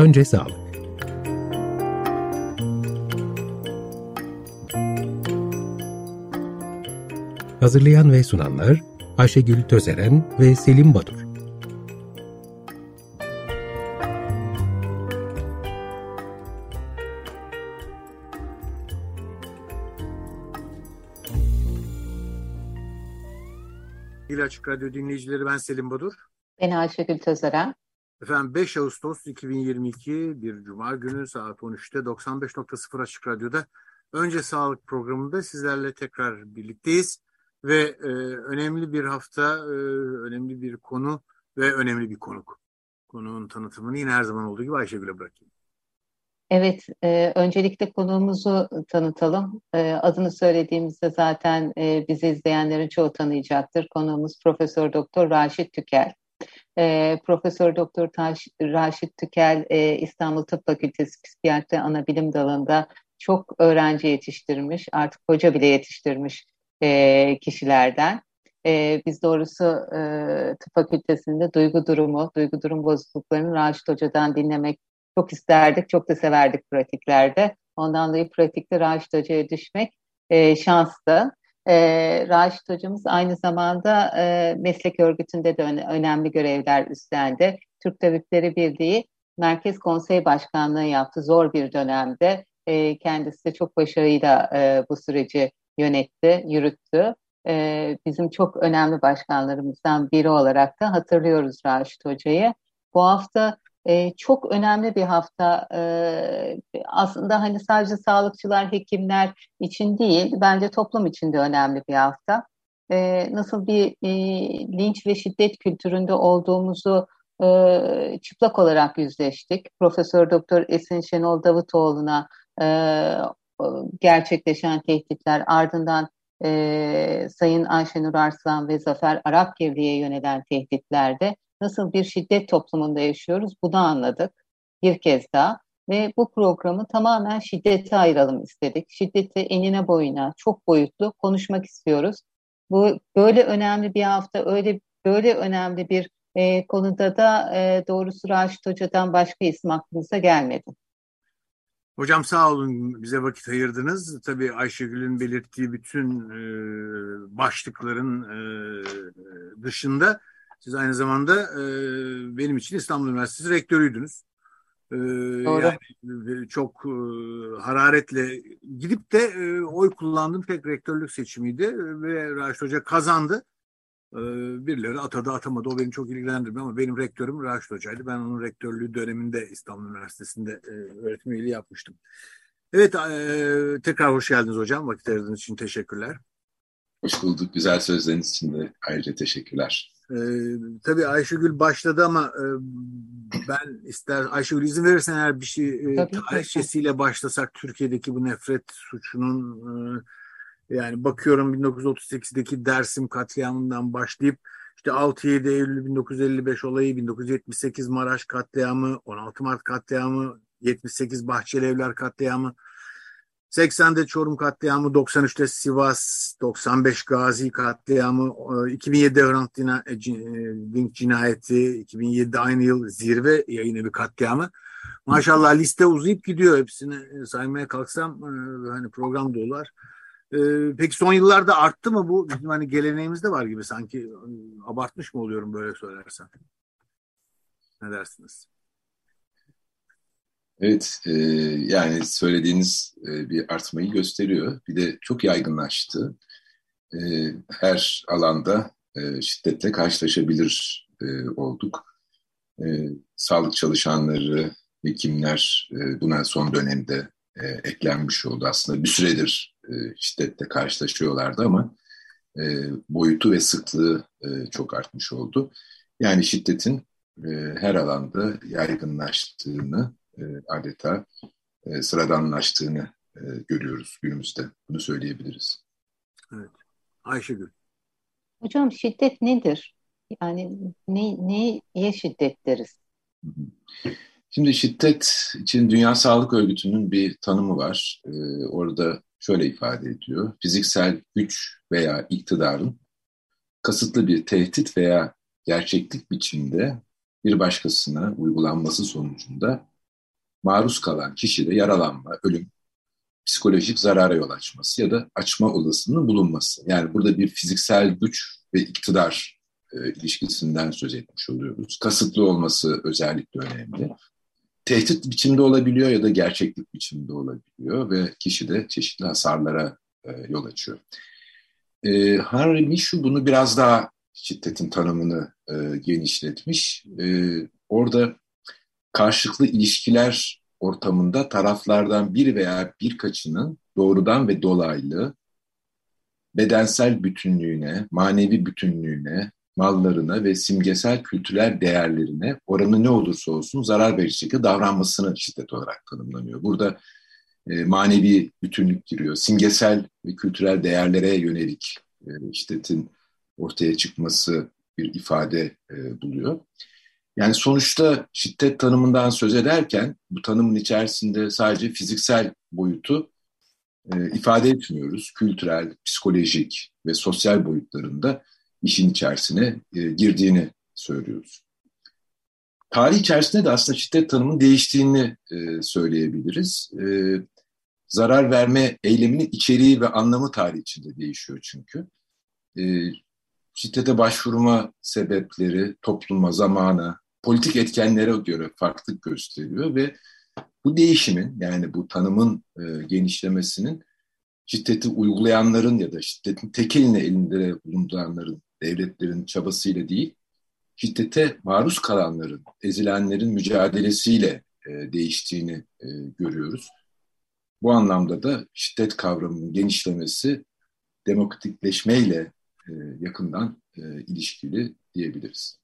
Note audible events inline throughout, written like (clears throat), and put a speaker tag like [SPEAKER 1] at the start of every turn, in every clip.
[SPEAKER 1] Önce sağlık. Hazırlayan ve sunanlar Ayşegül Tözeren ve Selim Badur.
[SPEAKER 2] İl Açık Radyo dinleyicileri ben Selim Badur.
[SPEAKER 3] Ben Ayşegül Tözeren.
[SPEAKER 2] Efendim 5 Ağustos 2022 bir Cuma günü saat 13'te 95.0 Açık Radyo'da Önce Sağlık programında sizlerle tekrar birlikteyiz. Ve e, önemli bir hafta, e, önemli bir konu ve önemli bir konuk. Konuğun tanıtımını yine her zaman olduğu gibi Ayşegül'e bırakayım.
[SPEAKER 3] Evet, e, öncelikle konuğumuzu tanıtalım. E, adını söylediğimizde zaten e, bizi izleyenlerin çoğu tanıyacaktır. Konuğumuz Profesör Doktor Raşit Tükel. E, Profesör Doktor Raşit Tükel e, İstanbul Tıp Fakültesi Psikiyatri Anabilim Dalı'nda çok öğrenci yetiştirmiş, artık hoca bile yetiştirmiş e, kişilerden. E, biz doğrusu e, tıp fakültesinde duygu durumu, duygu durum bozukluklarını Raşit Hoca'dan dinlemek çok isterdik, çok da severdik pratiklerde. Ondan dolayı pratikte Raşit Hoca'ya düşmek e, şanstı. E, Raşit Hocamız aynı zamanda e, meslek örgütünde de önemli görevler üstlendi. Türk Tabipleri Birliği Merkez Konsey Başkanlığı yaptı zor bir dönemde. E, kendisi de çok başarıyla e, bu süreci yönetti, yürüttü. E, bizim çok önemli başkanlarımızdan biri olarak da hatırlıyoruz Raşit Hoca'yı. Bu hafta e, çok önemli bir hafta. E, aslında hani sadece sağlıkçılar, hekimler için değil, bence toplum için de önemli bir hafta. E, nasıl bir e, linç ve şiddet kültüründe olduğumuzu e, çıplak olarak yüzleştik. Profesör Doktor Esin Şenol Davutoğlu'na e, gerçekleşen tehditler ardından e, Sayın Ayşenur Arslan ve Zafer Arapgirli'ye yönelen tehditlerde nasıl bir şiddet toplumunda yaşıyoruz bunu anladık bir kez daha ve bu programı tamamen şiddete ayıralım istedik. Şiddeti enine boyuna çok boyutlu konuşmak istiyoruz. Bu böyle önemli bir hafta öyle böyle önemli bir e, konuda da e, doğrusu Raşit Hoca'dan başka isim aklımıza gelmedi.
[SPEAKER 2] Hocam sağ olun bize vakit ayırdınız. Tabii Ayşegül'ün belirttiği bütün e, başlıkların e, dışında siz aynı zamanda e, benim için İstanbul Üniversitesi rektörüydünüz. E, Doğru. Yani çok e, hararetle gidip de e, oy kullandığım tek rektörlük seçimiydi ve Raşit Hoca kazandı. E, birileri atadı atamadı o beni çok ilgilendirmiyor ama benim rektörüm Raşit Hoca'ydı. Ben onun rektörlüğü döneminde İstanbul Üniversitesi'nde e, öğretim üyeliği yapmıştım. Evet e, tekrar hoş geldiniz hocam. Vakit ayırdığınız için teşekkürler.
[SPEAKER 4] Hoş bulduk. Güzel sözleriniz için de ayrıca teşekkürler.
[SPEAKER 2] Ee, tabii Ayşegül başladı ama e, ben ister Ayşegül izin verirsen eğer bir şey e, tarihçesiyle başlasak Türkiye'deki bu nefret suçunun e, yani bakıyorum 1938'deki Dersim katliamından başlayıp işte 6-7 Eylül 1955 olayı, 1978 Maraş katliamı, 16 Mart katliamı, 78 Bahçeli Evler katliamı, 80'de Çorum katliamı, 93'te Sivas, 95 Gazi katliamı, 2007'de Hrant Dink cinayeti, 2007'de aynı yıl zirve yayını bir katliamı. Maşallah liste uzayıp gidiyor hepsini saymaya kalksam e, hani program dolar. E, peki son yıllarda arttı mı bu? Bizim hani geleneğimizde var gibi sanki abartmış mı oluyorum böyle söylersen? Ne dersiniz?
[SPEAKER 4] Evet, e, yani söylediğiniz e, bir artmayı gösteriyor. Bir de çok yaygınlaştı. E, her alanda e, şiddetle karşılaşabilir e, olduk. E, sağlık çalışanları, hekimler e, buna son dönemde e, eklenmiş oldu. Aslında bir süredir e, şiddetle karşılaşıyorlardı ama e, boyutu ve sıklığı e, çok artmış oldu. Yani şiddetin e, her alanda yaygınlaştığını e, adeta e, sıradanlaştığını e, görüyoruz günümüzde. Bunu söyleyebiliriz.
[SPEAKER 2] Evet. Ayşegül.
[SPEAKER 3] Hocam şiddet nedir? Yani ne, neye şiddet deriz?
[SPEAKER 4] Şimdi şiddet için Dünya Sağlık Örgütü'nün bir tanımı var. Ee, orada şöyle ifade ediyor. Fiziksel güç veya iktidarın kasıtlı bir tehdit veya gerçeklik biçimde bir başkasına uygulanması sonucunda maruz kalan kişide yaralanma, ölüm, psikolojik zarara yol açması ya da açma olasılığının bulunması. Yani burada bir fiziksel güç ve iktidar e, ilişkisinden söz etmiş oluyoruz. Kasıtlı olması özellikle önemli. Tehdit biçimde olabiliyor ya da gerçeklik biçimde olabiliyor ve kişi de çeşitli hasarlara e, yol açıyor. E, Henry Michu bunu biraz daha şiddetin tanımını e, genişletmiş. E, orada karşılıklı ilişkiler ortamında taraflardan bir veya birkaçının doğrudan ve dolaylı bedensel bütünlüğüne, manevi bütünlüğüne, mallarına ve simgesel kültürel değerlerine oranı ne olursa olsun zarar verici şekilde davranmasını şiddet olarak tanımlanıyor. Burada e, manevi bütünlük giriyor. Simgesel ve kültürel değerlere yönelik e, şiddetin ortaya çıkması bir ifade e, buluyor. Yani sonuçta şiddet tanımından söz ederken bu tanımın içerisinde sadece fiziksel boyutu e, ifade etmiyoruz. Kültürel, psikolojik ve sosyal boyutlarında işin içerisine e, girdiğini söylüyoruz. Tarih içerisinde de aslında şiddet tanımının değiştiğini e, söyleyebiliriz. E, zarar verme eyleminin içeriği ve anlamı tarih içinde değişiyor çünkü. E, şiddete başvurma sebepleri topluma, zamana, politik etkenlere göre farklılık gösteriyor ve bu değişimin yani bu tanımın e, genişlemesinin şiddeti uygulayanların ya da şiddetin tek eline elinde bulunduranların, devletlerin çabasıyla değil, şiddete maruz kalanların, ezilenlerin mücadelesiyle e, değiştiğini e, görüyoruz. Bu anlamda da şiddet kavramının genişlemesi demokratikleşmeyle e, yakından e, ilişkili diyebiliriz.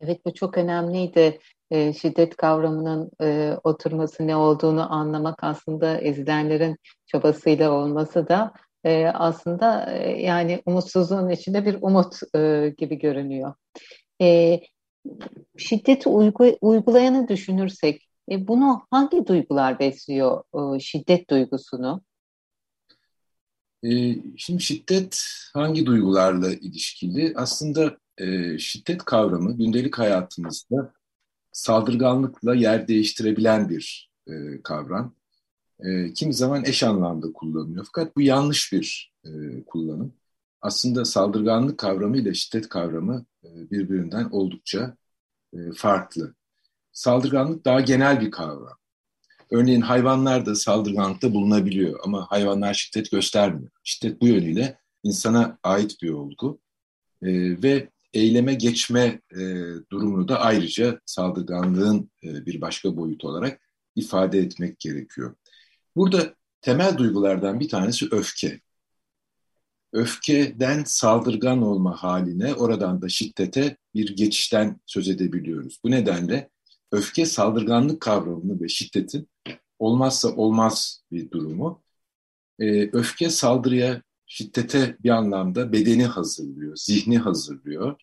[SPEAKER 3] Evet bu çok önemliydi. E, şiddet kavramının e, oturması ne olduğunu anlamak aslında ezilenlerin çabasıyla olması da e, aslında e, yani umutsuzluğun içinde bir umut e, gibi görünüyor. E, şiddeti uygu, uygulayanı düşünürsek e, bunu hangi duygular besliyor e, şiddet duygusunu?
[SPEAKER 4] E, şimdi şiddet hangi duygularla ilişkili? Aslında e, şiddet kavramı gündelik hayatımızda saldırganlıkla yer değiştirebilen bir e, kavram. E, kimi zaman eş anlamda kullanılıyor. Fakat bu yanlış bir e, kullanım. Aslında saldırganlık kavramı ile şiddet kavramı e, birbirinden oldukça e, farklı. Saldırganlık daha genel bir kavram. Örneğin hayvanlar da saldırganlıkta bulunabiliyor ama hayvanlar şiddet göstermiyor. Şiddet bu yönüyle insana ait bir olgu e, ve eyleme geçme e, durumunu da ayrıca saldırganlığın e, bir başka boyutu olarak ifade etmek gerekiyor. Burada temel duygulardan bir tanesi öfke. Öfkeden saldırgan olma haline, oradan da şiddete bir geçişten söz edebiliyoruz. Bu nedenle öfke saldırganlık kavramını ve şiddetin olmazsa olmaz bir durumu. Ee, öfke saldırıya, şiddete bir anlamda bedeni hazırlıyor, zihni hazırlıyor.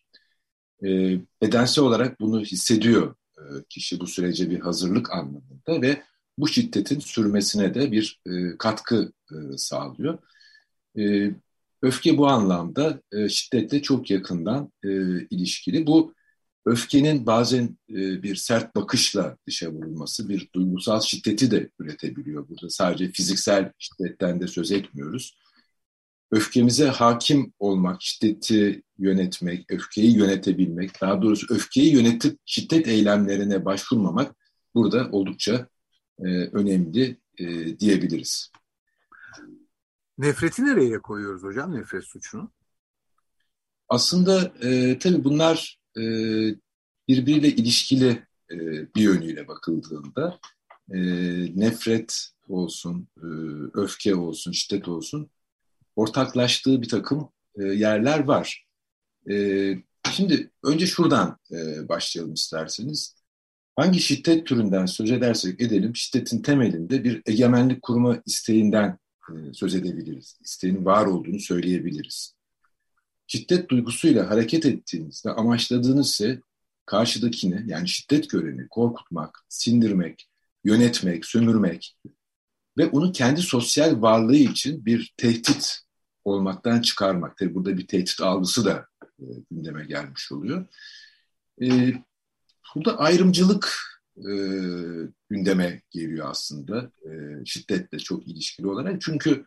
[SPEAKER 4] Ee, bedensel olarak bunu hissediyor e, kişi bu sürece bir hazırlık anlamında ve bu şiddetin sürmesine de bir e, katkı e, sağlıyor. E, öfke bu anlamda e, şiddetle çok yakından e, ilişkili. Bu öfkenin bazen e, bir sert bakışla dışa vurulması, bir duygusal şiddeti de üretebiliyor. Burada sadece fiziksel şiddetten de söz etmiyoruz. Öfkemize hakim olmak, şiddeti yönetmek, öfkeyi yönetebilmek, daha doğrusu öfkeyi yönetip şiddet eylemlerine başvurmamak burada oldukça e, önemli e, diyebiliriz.
[SPEAKER 2] Nefreti nereye koyuyoruz hocam, nefret suçunu?
[SPEAKER 4] Aslında e, tabii bunlar e, birbiriyle ilişkili e, bir yönüyle bakıldığında e, nefret olsun, e, öfke olsun, şiddet olsun ortaklaştığı bir takım e, yerler var. E, şimdi önce şuradan e, başlayalım isterseniz. Hangi şiddet türünden söz edersek edelim, şiddetin temelinde bir egemenlik kurma isteğinden e, söz edebiliriz. İsteğinin var olduğunu söyleyebiliriz. Şiddet duygusuyla hareket ettiğinizde amaçladığınız ise karşıdakini yani şiddet göreni korkutmak, sindirmek, yönetmek, sömürmek ve onu kendi sosyal varlığı için bir tehdit olmaktan çıkarmak. Tabii burada bir tehdit algısı da e, gündeme gelmiş oluyor. E, burada ayrımcılık e, gündeme geliyor aslında. E, şiddetle çok ilişkili olarak. Çünkü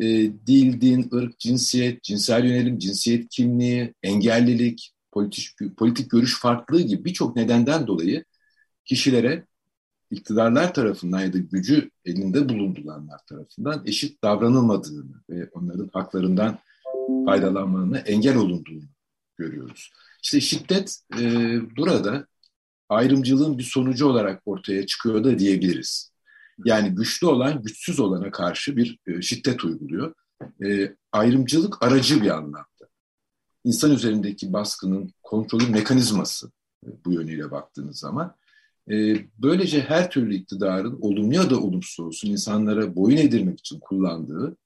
[SPEAKER 4] e, dil, din, ırk, cinsiyet, cinsel yönelim, cinsiyet kimliği, engellilik, politik, politik görüş farklılığı gibi birçok nedenden dolayı kişilere iktidarlar tarafından ya da gücü elinde bulunduranlar tarafından eşit davranılmadığını ve onların haklarından faydalanmalarına engel olunduğunu görüyoruz. İşte şiddet e, burada ayrımcılığın bir sonucu olarak ortaya çıkıyor da diyebiliriz. Yani güçlü olan güçsüz olana karşı bir e, şiddet uyguluyor. E, ayrımcılık aracı bir anlamda. İnsan üzerindeki baskının kontrolü mekanizması e, bu yönüyle baktığınız zaman. E, böylece her türlü iktidarın olumlu ya da olumsuz olsun insanlara boyun edirmek için kullandığı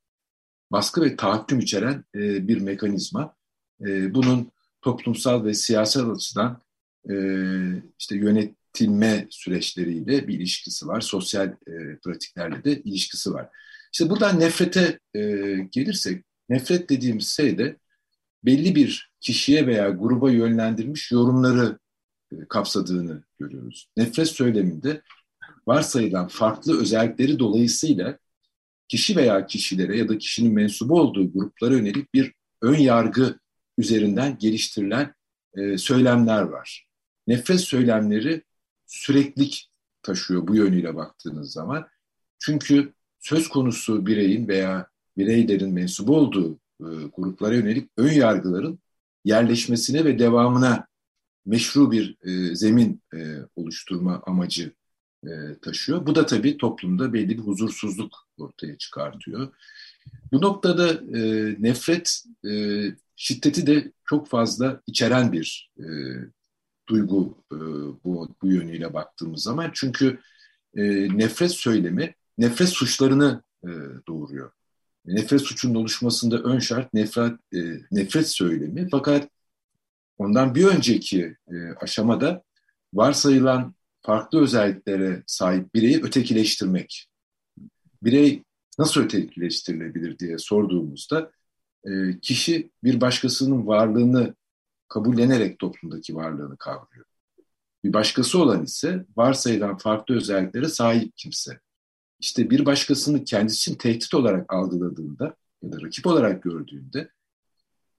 [SPEAKER 4] baskı ve tahakküm içeren e, bir mekanizma. E, bunun toplumsal ve siyasal açıdan e, işte yönetilme süreçleriyle bir ilişkisi var. Sosyal pratiklerle de ilişkisi var. İşte buradan nefrete gelirsek, nefret dediğimiz şey de belli bir kişiye veya gruba yönlendirmiş yorumları kapsadığını görüyoruz. Nefret söyleminde varsayılan farklı özellikleri dolayısıyla kişi veya kişilere ya da kişinin mensubu olduğu gruplara yönelik bir ön yargı üzerinden geliştirilen e, söylemler var. Nefret söylemleri süreklik taşıyor bu yönüyle baktığınız zaman. Çünkü söz konusu bireyin veya bireylerin mensubu olduğu e, gruplara yönelik ön yargıların yerleşmesine ve devamına meşru bir e, zemin e, oluşturma amacı e, taşıyor. Bu da tabii toplumda belli bir huzursuzluk ortaya çıkartıyor. Bu noktada e, nefret e, şiddeti de çok fazla içeren bir e, duygu e, bu, bu yönüyle baktığımız zaman. Çünkü e, nefret söylemi nefret suçlarını e, doğuruyor. Nefret suçunun oluşmasında ön şart nefret, e, nefret söylemi. Fakat ondan bir önceki e, aşamada varsayılan farklı özelliklere sahip bireyi ötekileştirmek. Birey nasıl ötekileştirilebilir diye sorduğumuzda e, kişi bir başkasının varlığını kabullenerek toplumdaki varlığını kavruyor. Bir başkası olan ise varsayılan farklı özelliklere sahip kimse. İşte bir başkasını kendisi için tehdit olarak algıladığında ya da rakip olarak gördüğünde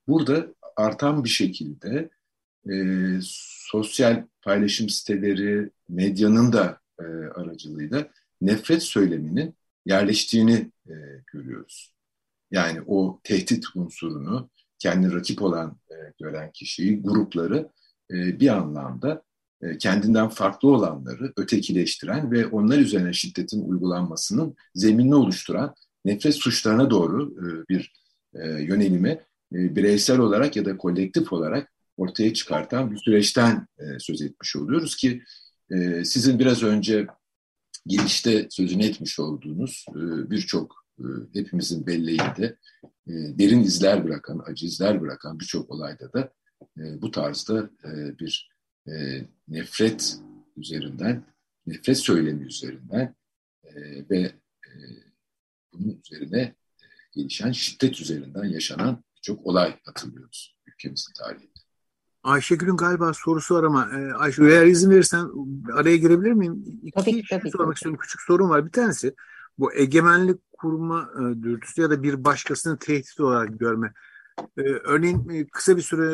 [SPEAKER 4] burada artan bir şekilde e, sosyal paylaşım siteleri, medyanın da e, aracılığıyla nefret söyleminin yerleştiğini e, görüyoruz. Yani o tehdit unsurunu kendi rakip olan e, gören kişiyi, grupları e, bir anlamda e, kendinden farklı olanları ötekileştiren ve onlar üzerine şiddetin uygulanmasının zeminini oluşturan nefret suçlarına doğru e, bir e, yönelimi e, bireysel olarak ya da kolektif olarak ortaya çıkartan bir süreçten e, söz etmiş oluyoruz ki e, sizin biraz önce girişte sözünü etmiş olduğunuz birçok hepimizin belleğinde derin izler bırakan, acı izler bırakan birçok olayda da bu tarzda bir nefret üzerinden, nefret söylemi üzerinden ve bunun üzerine gelişen şiddet üzerinden yaşanan birçok olay hatırlıyoruz ülkemizin tarihinde.
[SPEAKER 2] Ayşegül'ün galiba sorusu var ama e, Ayşegül eğer izin verirsen araya girebilir miyim? İki
[SPEAKER 3] tabii,
[SPEAKER 2] şey
[SPEAKER 3] tabii,
[SPEAKER 2] sormak
[SPEAKER 3] tabii.
[SPEAKER 2] istiyorum. Küçük sorun var. Bir tanesi bu egemenlik kurma e, dürtüsü ya da bir başkasını tehdit olarak görme. E, örneğin e, kısa bir süre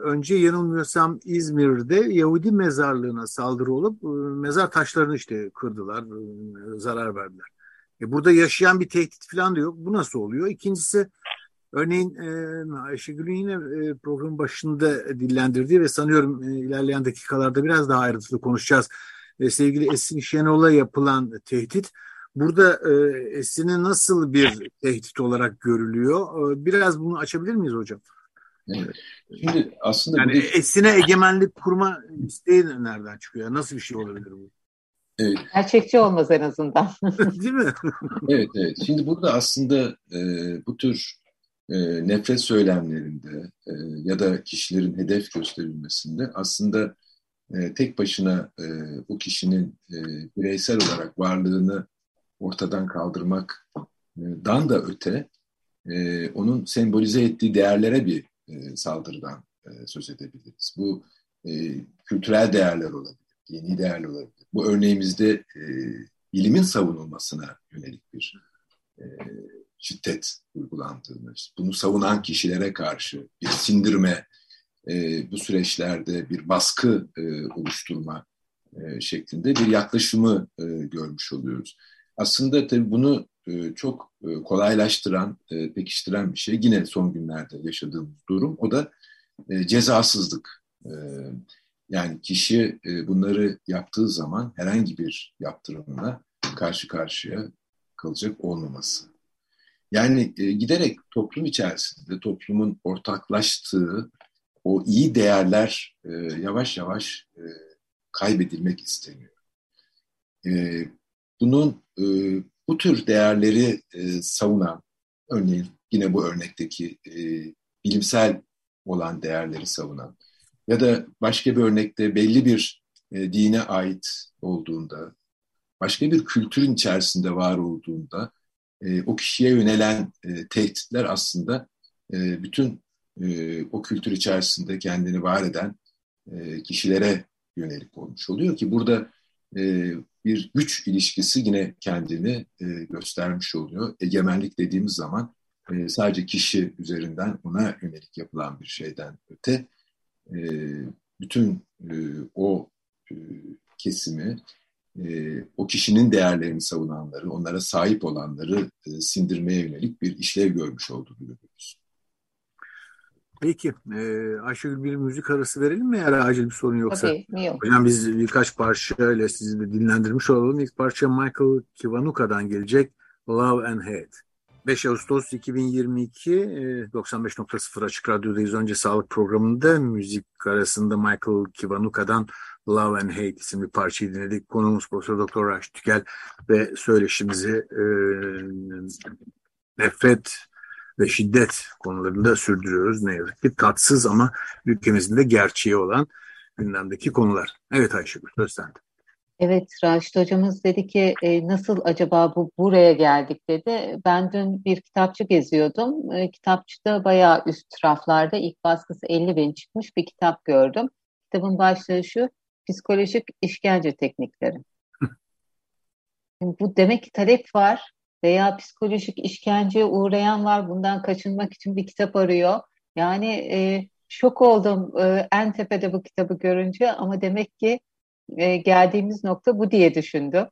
[SPEAKER 2] önce yanılmıyorsam İzmir'de Yahudi mezarlığına saldırı olup e, mezar taşlarını işte kırdılar, e, zarar verdiler. E, burada yaşayan bir tehdit falan da yok. Bu nasıl oluyor? İkincisi Örneğin e, Ayşegül'ün yine e, programın başında dillendirdiği ve sanıyorum e, ilerleyen dakikalarda biraz daha ayrıntılı konuşacağız. Sevgili Esin Şenol'a yapılan tehdit. Burada e, Esin'e nasıl bir tehdit olarak görülüyor? Biraz bunu açabilir miyiz hocam?
[SPEAKER 4] Evet. Şimdi aslında
[SPEAKER 2] Yani
[SPEAKER 4] burada-
[SPEAKER 2] Esin'e egemenlik kurma isteği nereden çıkıyor? Nasıl bir şey olabilir bu?
[SPEAKER 4] evet,
[SPEAKER 3] Gerçekçi olmaz en azından. (laughs)
[SPEAKER 2] Değil mi?
[SPEAKER 4] Evet, evet. Şimdi burada aslında e, bu tür e, nefret söylemlerinde e, ya da kişilerin hedef gösterilmesinde aslında e, tek başına e, o kişinin e, bireysel olarak varlığını ortadan kaldırmaktan da öte e, onun sembolize ettiği değerlere bir e, saldırıdan e, söz edebiliriz. Bu e, kültürel değerler olabilir, dini değerli olabilir. Bu örneğimizde e, bilimin savunulmasına yönelik bir e, şiddet uygulandığını, bunu savunan kişilere karşı bir sindirme, e, bu süreçlerde bir baskı e, oluşturma e, şeklinde bir yaklaşımı e, görmüş oluyoruz. Aslında tabii bunu e, çok e, kolaylaştıran, e, pekiştiren bir şey. Yine son günlerde yaşadığımız durum o da e, cezasızlık. E, yani kişi e, bunları yaptığı zaman herhangi bir yaptırımla karşı karşıya kalacak olmaması. Yani e, giderek toplum içerisinde toplumun ortaklaştığı o iyi değerler e, yavaş yavaş e, kaybedilmek isteniyor. E, bunun e, bu tür değerleri e, savunan, örneğin yine bu örnekteki e, bilimsel olan değerleri savunan ya da başka bir örnekte belli bir e, dine ait olduğunda, başka bir kültürün içerisinde var olduğunda e, o kişiye yönelen e, tehditler aslında e, bütün o kültür içerisinde kendini var eden kişilere yönelik olmuş oluyor ki burada bir güç ilişkisi yine kendini göstermiş oluyor. Egemenlik dediğimiz zaman sadece kişi üzerinden ona yönelik yapılan bir şeyden öte bütün o kesimi e, o kişinin değerlerini savunanları, onlara sahip olanları e, sindirmeye yönelik bir işlev görmüş olduğunu görüyoruz.
[SPEAKER 2] Peki. E, Ayşegül bir müzik arası verelim mi eğer acil bir sorun yoksa?
[SPEAKER 3] Tabii, yok.
[SPEAKER 2] Hocam biz birkaç parça ile sizi de dinlendirmiş olalım. İlk parça Michael Kivanuka'dan gelecek Love and Hate. 5 Ağustos 2022 95.0 Açık Radyo'dayız. Önce sağlık programında müzik arasında Michael Kivanuka'dan Love and Hate isimli parçayı dinledik. Konuğumuz Profesör Doktor Raş Tükel ve söyleşimizi e, nefret ve şiddet konularında sürdürüyoruz. Ne yazık ki tatsız ama ülkemizin de gerçeği olan gündemdeki konular. Evet Ayşegül söz sende.
[SPEAKER 3] Evet Raşit hocamız dedi ki e, nasıl acaba bu buraya geldik dedi. Ben dün bir kitapçı geziyordum. E, kitapçıda bayağı üst raflarda ilk baskısı 50 bin çıkmış bir kitap gördüm. Kitabın başlığı şu psikolojik işkence teknikleri. bu demek ki talep var veya psikolojik işkenceye uğrayan var. Bundan kaçınmak için bir kitap arıyor. Yani e, şok oldum e, en tepede bu kitabı görünce ama demek ki e, geldiğimiz nokta bu diye düşündüm.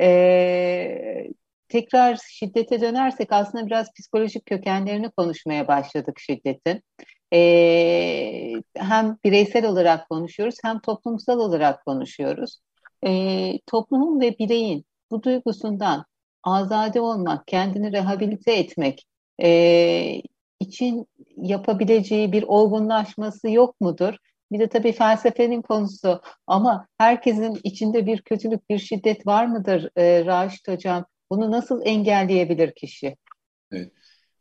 [SPEAKER 3] E, tekrar şiddete dönersek aslında biraz psikolojik kökenlerini konuşmaya başladık şiddetin. E, hem bireysel olarak konuşuyoruz hem toplumsal olarak konuşuyoruz. E, toplumun ve bireyin bu duygusundan azade olmak, kendini rehabilite etmek e, için yapabileceği bir olgunlaşması yok mudur? Bir de tabii felsefenin konusu ama herkesin içinde bir kötülük, bir şiddet var mıdır e, Raşit Hocam? Bunu nasıl engelleyebilir kişi?
[SPEAKER 4] Evet.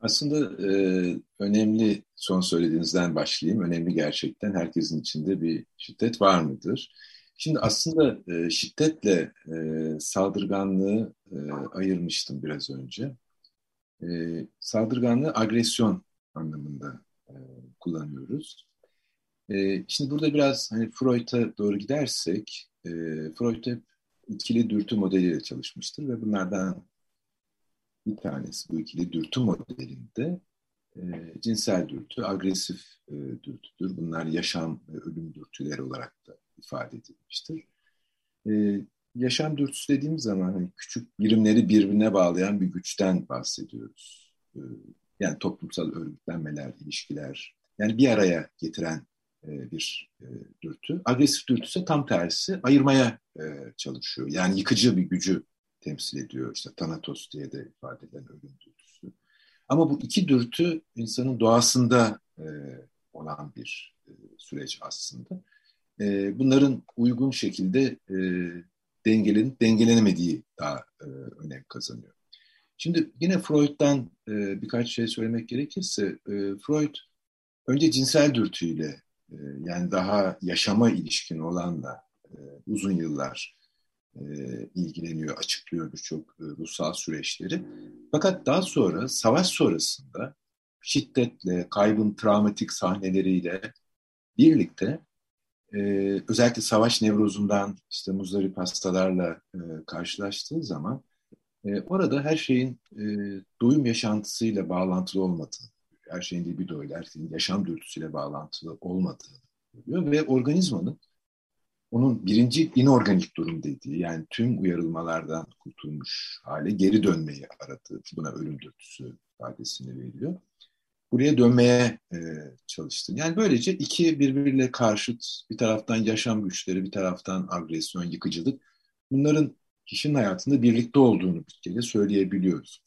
[SPEAKER 4] Aslında e, önemli son söylediğinizden başlayayım. Önemli gerçekten herkesin içinde bir şiddet var mıdır? Şimdi aslında e, şiddetle e, saldırganlığı e, ayırmıştım biraz önce. E, saldırganlığı agresyon anlamında e, kullanıyoruz. E, şimdi burada biraz hani Freud'a doğru gidersek, e, Freud hep ikili dürtü modeliyle çalışmıştır ve bunlardan bir tanesi bu ikili dürtü modelinde e, cinsel dürtü, agresif e, dürtüdür. Bunlar yaşam ve ölüm dürtüleri olarak da ifade edilmiştir. E, yaşam dürtüsü dediğimiz zaman hani küçük birimleri birbirine bağlayan bir güçten bahsediyoruz. E, yani toplumsal örgütlenmeler, ilişkiler, yani bir araya getiren e, bir e, dürtü. Agresif dürtü ise tam tersi ayırmaya e, çalışıyor. Yani yıkıcı bir gücü temsil ediyor. İşte Thanatos diye de ifade edilen ölüm dürtüsü. Ama bu iki dürtü insanın doğasında olan bir süreç aslında. bunların uygun şekilde dengelen, dengelenemediği daha önem kazanıyor. Şimdi yine Freud'dan birkaç şey söylemek gerekirse, Freud önce cinsel dürtüyle ee, yani daha yaşama ilişkin olanla e, uzun yıllar e, ilgileniyor, açıklıyor birçok e, ruhsal süreçleri. Fakat daha sonra savaş sonrasında şiddetle, kaybın travmatik sahneleriyle birlikte e, özellikle savaş nevrozundan işte muzdarip hastalarla karşılaştığı zaman orada her şeyin doyum yaşantısıyla bağlantılı olmadığı, her şeyin libidoyla, her şeyin yaşam dürtüsüyle bağlantılı olmadığı görüyor ve organizmanın onun birinci inorganik durum dediği yani tüm uyarılmalardan kurtulmuş hale geri dönmeyi aradığı buna ölüm dürtüsü ifadesini veriyor. Buraya dönmeye e, çalıştım. Yani böylece iki birbiriyle karşıt bir taraftan yaşam güçleri bir taraftan agresyon, yıkıcılık bunların kişinin hayatında birlikte olduğunu bir kere söyleyebiliyoruz.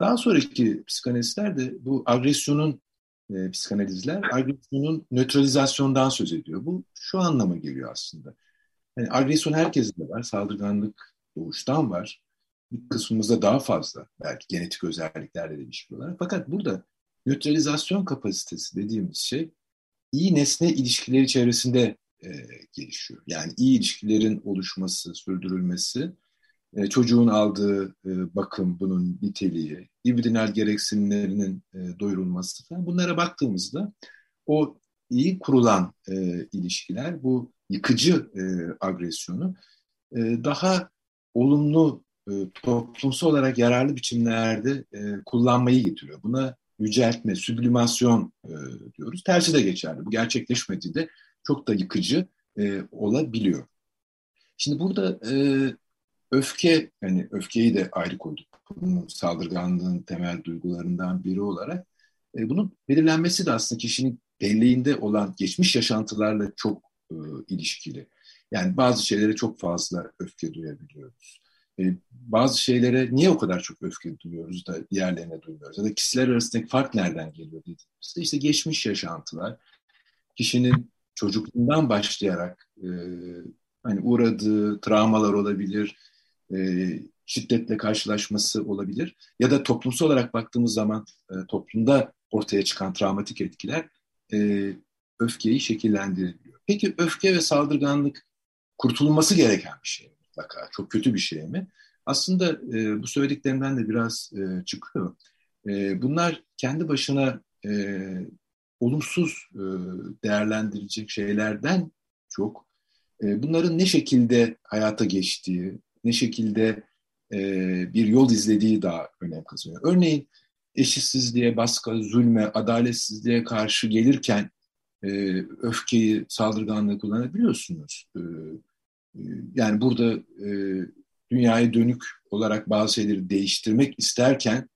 [SPEAKER 4] Daha sonraki psikanalistler de bu agresyonun e, psikanalizler agresyonun nötralizasyondan söz ediyor. Bu şu anlama geliyor aslında. Yani agresyon herkeste var, saldırganlık doğuştan var. Bir kısmımızda daha fazla belki genetik özelliklerle de ilişkili olarak. Fakat burada nötralizasyon kapasitesi dediğimiz şey iyi nesne ilişkileri çevresinde e, gelişiyor. Yani iyi ilişkilerin oluşması, sürdürülmesi, e, çocuğun aldığı e, bakım, bunun niteliği, ibidinal gereksinimlerinin e, doyurulması falan bunlara baktığımızda o iyi kurulan e, ilişkiler bu yıkıcı agresyonu daha olumlu toplumsal olarak yararlı biçimlerde kullanmayı getiriyor. Buna yüceltme, süblimasyon diyoruz. Tersi de geçerli. Bu gerçekleşmediğinde çok da yıkıcı olabiliyor. Şimdi burada öfke, yani öfkeyi de ayrı koyduk. Bunun saldırganlığın temel duygularından biri olarak. E, bunun belirlenmesi de aslında kişinin belleğinde olan geçmiş yaşantılarla çok e, ilişkili. Yani bazı şeylere çok fazla öfke duyabiliyoruz. E, bazı şeylere niye o kadar çok öfke duyuyoruz da diğerlerine duymuyoruz? Ya da kişiler arasındaki fark nereden geliyor dediğimizde işte geçmiş yaşantılar, kişinin çocukluğundan başlayarak e, hani uğradığı travmalar olabilir, e, şiddetle karşılaşması olabilir ya da toplumsal olarak baktığımız zaman e, toplumda ortaya çıkan travmatik etkiler e, öfkeyi şekillendirebiliyor. Peki öfke ve saldırganlık kurtulması gereken bir şey mi? Mutlaka çok kötü bir şey mi? Aslında e, bu söylediklerimden de biraz e, çıkıyor. E, bunlar kendi başına e, olumsuz e, değerlendirecek şeylerden çok e, bunların ne şekilde hayata geçtiği, ne şekilde e, bir yol izlediği daha önem kazanıyor. Örneğin eşitsizliğe, baskı, zulme, adaletsizliğe karşı gelirken e, öfkeyi, saldırganlığı kullanabiliyorsunuz. E, e, yani burada e, dünyaya dönük olarak bazı şeyleri değiştirmek isterken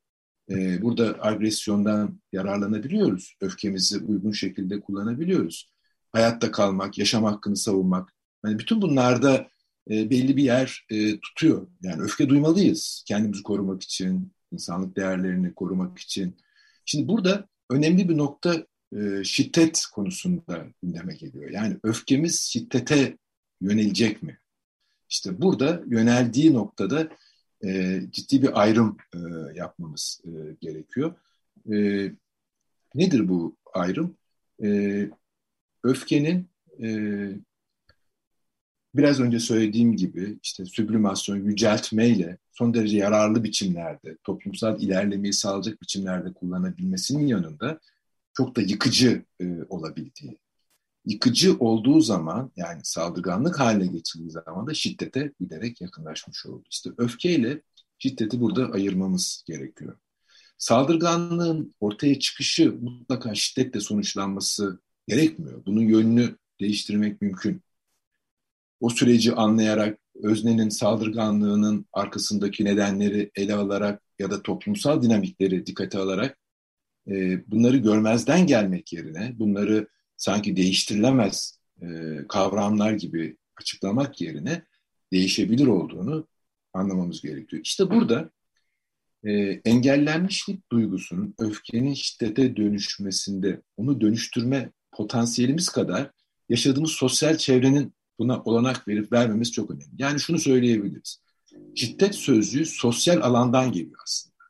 [SPEAKER 4] e, burada agresyondan yararlanabiliyoruz. Öfkemizi uygun şekilde kullanabiliyoruz. Hayatta kalmak, yaşam hakkını savunmak. Yani bütün bunlarda e, belli bir yer e, tutuyor. Yani öfke duymalıyız kendimizi korumak için, insanlık değerlerini korumak için. Şimdi burada önemli bir nokta e, şiddet konusunda gündeme geliyor. Yani öfkemiz şiddete yönelecek mi? İşte burada yöneldiği noktada ciddi bir ayrım yapmamız gerekiyor. Nedir bu ayrım? Öfkenin biraz önce söylediğim gibi işte süblimasyon, yüceltmeyle son derece yararlı biçimlerde, toplumsal ilerlemeyi sağlayacak biçimlerde kullanabilmesinin yanında çok da yıkıcı e, olabildiği. Yıkıcı olduğu zaman yani saldırganlık haline getirdiği zaman da şiddete giderek yakınlaşmış oldu. İşte öfkeyle şiddeti burada ayırmamız gerekiyor. Saldırganlığın ortaya çıkışı mutlaka şiddetle sonuçlanması gerekmiyor. Bunun yönünü değiştirmek mümkün o süreci anlayarak öznenin saldırganlığının arkasındaki nedenleri ele alarak ya da toplumsal dinamikleri dikkate alarak e, bunları görmezden gelmek yerine bunları sanki değiştirilemez e, kavramlar gibi açıklamak yerine değişebilir olduğunu anlamamız gerekiyor. İşte burada e, engellenmişlik duygusunun öfkenin şiddete dönüşmesinde onu dönüştürme potansiyelimiz kadar yaşadığımız sosyal çevrenin buna olanak verip vermemiz çok önemli. Yani şunu söyleyebiliriz. Şiddet sözcüğü sosyal alandan geliyor aslında.